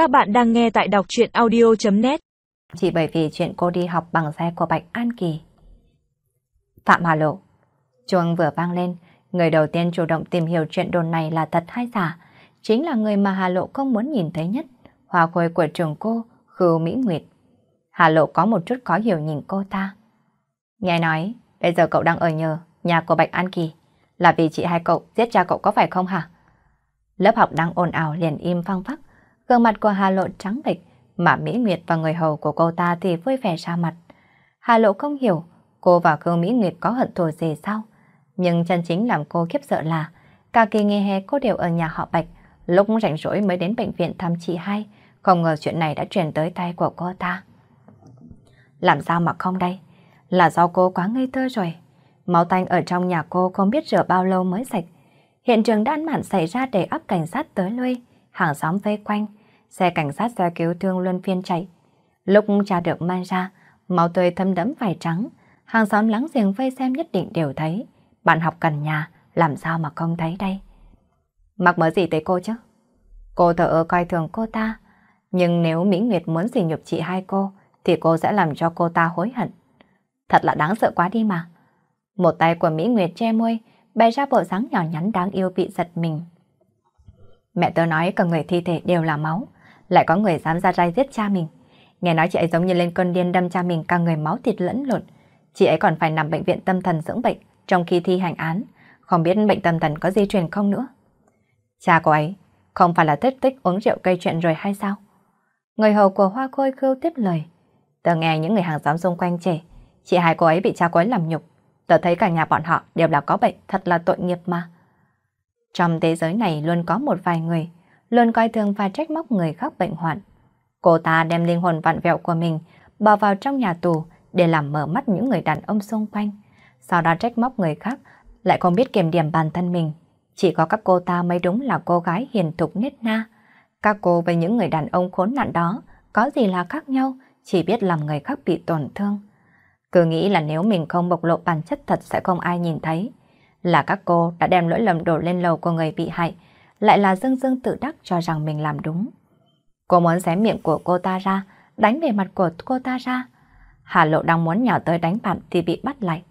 Các bạn đang nghe tại đọc chuyện audio.net Chỉ bởi vì chuyện cô đi học bằng xe của Bạch An Kỳ. Phạm Hà Lộ Chuông vừa vang lên, người đầu tiên chủ động tìm hiểu chuyện đồn này là thật hay giả, chính là người mà Hà Lộ không muốn nhìn thấy nhất, hòa khôi của trường cô, Khưu Mỹ Nguyệt. Hà Lộ có một chút khó hiểu nhìn cô ta. Nghe nói, bây giờ cậu đang ở nhờ, nhà của Bạch An Kỳ, là vì chị hai cậu giết cha cậu có phải không hả? Lớp học đang ồn ào liền im phăng phắc, gương mặt của Hà Lộ trắng bệch, mà Mỹ Nguyệt và người hầu của cô ta thì vui vẻ ra mặt. Hà Lộ không hiểu cô và Khương Mỹ Nguyệt có hận thù gì sao, nhưng chân chính làm cô khiếp sợ là cả kỳ nghỉ hè cô đều ở nhà họ Bạch, lúc rảnh rỗi mới đến bệnh viện thăm chị hai, không ngờ chuyện này đã truyền tới tay của cô ta. Làm sao mà không đây? Là do cô quá ngây thơ rồi. Máu tanh ở trong nhà cô không biết rửa bao lâu mới sạch. Hiện trường đã mạn xảy ra để ấp cảnh sát tới lui, hàng xóm vây quanh, xe cảnh sát xe cứu thương luân phiên chạy. Lúc cha được mang ra, máu tươi thâm đẫm vải trắng, hàng xóm lắng giềng vây xem nhất định đều thấy. Bạn học gần nhà, làm sao mà không thấy đây? Mặc mớ gì tới cô chứ? Cô thở ơ coi thường cô ta, nhưng nếu Mỹ Nguyệt muốn gì nhục chị hai cô, thì cô sẽ làm cho cô ta hối hận. Thật là đáng sợ quá đi mà. Một tay của Mỹ Nguyệt che môi, bày ra bộ dáng nhỏ nhắn đáng yêu bị giật mình. Mẹ tớ nói cả người thi thể đều là máu, lại có người dám ra tay giết cha mình. Nghe nói chị ấy giống như lên cơn điên đâm cha mình cả người máu thịt lẫn lộn. Chị ấy còn phải nằm bệnh viện tâm thần dưỡng bệnh trong khi thi hành án, không biết bệnh tâm thần có di truyền không nữa. Cha cô ấy không phải là thích tích uống rượu gây chuyện rồi hay sao? Người hầu của Hoa Khôi khêu tiếp lời. Tớ nghe những người hàng xóm xung quanh trẻ, chị hai cô ấy bị cha cô ấy làm nhục. Tớ thấy cả nhà bọn họ đều là có bệnh, thật là tội nghiệp mà. Trong thế giới này luôn có một vài người, luôn coi thường và trách móc người khác bệnh hoạn. Cô ta đem linh hồn vặn vẹo của mình bỏ vào trong nhà tù để làm mở mắt những người đàn ông xung quanh. Sau đó trách móc người khác, lại không biết kiềm điểm bản thân mình. Chỉ có các cô ta mới đúng là cô gái hiền thục nết na. Các cô với những người đàn ông khốn nạn đó có gì là khác nhau, chỉ biết làm người khác bị tổn thương. Cứ nghĩ là nếu mình không bộc lộ bản chất thật sẽ không ai nhìn thấy. Là các cô đã đem lỗi lầm đổ lên lầu của người bị hại, lại là dương dương tự đắc cho rằng mình làm đúng. Cô muốn xé miệng của cô ta ra, đánh về mặt của cô ta ra. Hà Lộ đang muốn nhào tới đánh bạn thì bị bắt lại.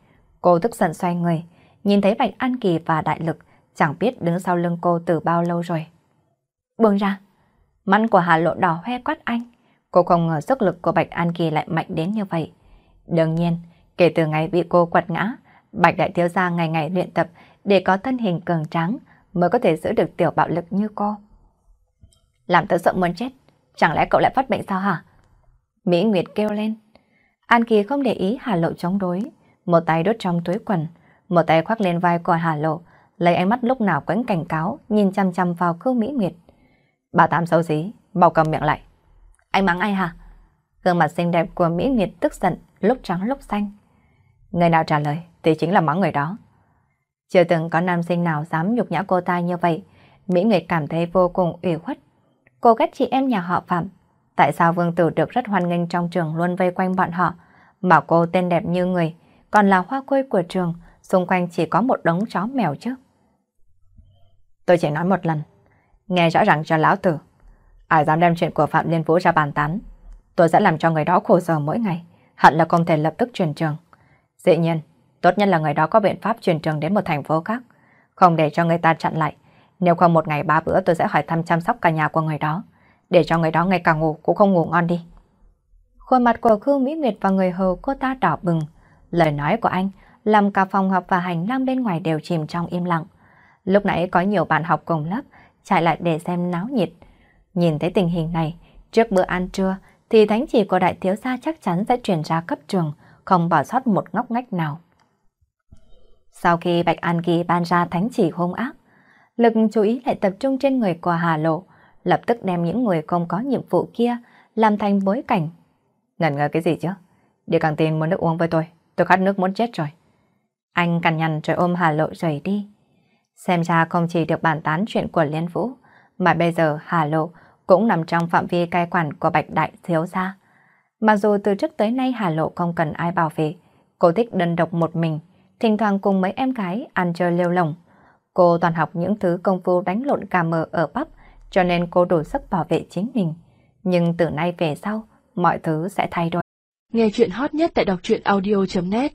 Cô tức giận xoay người, nhìn thấy Bạch An Kỳ và Đại Lực, chẳng biết đứng sau lưng cô từ bao lâu rồi. Buông ra, mắt của Hà Lộ đỏ hoe quát anh. Cô không ngờ sức lực của Bạch An Kỳ lại mạnh đến như vậy. Đương nhiên, kể từ ngày bị cô quật ngã, Bạch Đại Thiếu Gia ngày ngày luyện tập để có thân hình cường tráng mới có thể giữ được tiểu bạo lực như cô. Làm tớ sợ muốn chết, chẳng lẽ cậu lại phát bệnh sao hả? Mỹ Nguyệt kêu lên. An Kỳ không để ý Hà Lộ chống đối, một tay đốt trong túi quần, một tay khoác lên vai của Hà Lộ, lấy ánh mắt lúc nào cũng cảnh cáo, nhìn chăm chăm vào Khương Mỹ Nguyệt. Bà Tám xấu xí, bảo cầm miệng lại. Anh mắng ai hả? Gương mặt xinh đẹp của Mỹ Nguyệt tức giận, lúc trắng lúc xanh. Người nào trả lời thì chính là mắng người đó. Chưa từng có nam sinh nào dám nhục nhã cô ta như vậy, Mỹ Nguyệt cảm thấy vô cùng ủy khuất. Cô ghét chị em nhà họ Phạm. Tại sao Vương Tử được rất hoan nghênh trong trường luôn vây quanh bọn họ, mà cô tên đẹp như người, còn là hoa khôi của trường, xung quanh chỉ có một đống chó mèo chứ. Tôi chỉ nói một lần, nghe rõ ràng cho lão tử. Ai dám đem chuyện của Phạm Liên Vũ ra bàn tán, tôi sẽ làm cho người đó khổ sở mỗi ngày, hận là không thể lập tức truyền trường. Dĩ nhiên, tốt nhất là người đó có biện pháp truyền trường đến một thành phố khác, không để cho người ta chặn lại. Nếu không một ngày ba bữa tôi sẽ hỏi thăm chăm sóc cả nhà của người đó, để cho người đó ngày càng ngủ cũng không ngủ ngon đi. Khuôn mặt của Khương Mỹ Nguyệt và người hầu cô ta đỏ bừng. Lời nói của anh làm cả phòng học và hành lang bên ngoài đều chìm trong im lặng. Lúc nãy có nhiều bạn học cùng lớp chạy lại để xem náo nhiệt. Nhìn thấy tình hình này, trước bữa ăn trưa thì thánh chỉ của đại thiếu gia chắc chắn sẽ truyền ra cấp trường, không bỏ sót một ngóc ngách nào. Sau khi Bạch An Kỳ ban ra thánh chỉ hung ác, lực chú ý lại tập trung trên người của Hà Lộ, lập tức đem những người không có nhiệm vụ kia làm thành bối cảnh. ngẩn ngờ cái gì chứ? Đi càng tiền muốn nước uống với tôi, tôi khát nước muốn chết rồi. Anh cằn nhằn rồi ôm Hà Lộ rời đi. Xem ra không chỉ được bàn tán chuyện của Liên Vũ, mà bây giờ Hà Lộ cũng nằm trong phạm vi cai quản của Bạch Đại Thiếu Gia. Mặc dù từ trước tới nay Hà Lộ không cần ai bảo vệ, cô thích đơn độc một mình, thỉnh thoảng cùng mấy em gái ăn chơi lêu lồng. Cô toàn học những thứ công phu đánh lộn cà mờ ở bắp, cho nên cô đủ sức bảo vệ chính mình. Nhưng từ nay về sau, mọi thứ sẽ thay đổi. Nghe chuyện hot nhất tại đọc truyện audio.net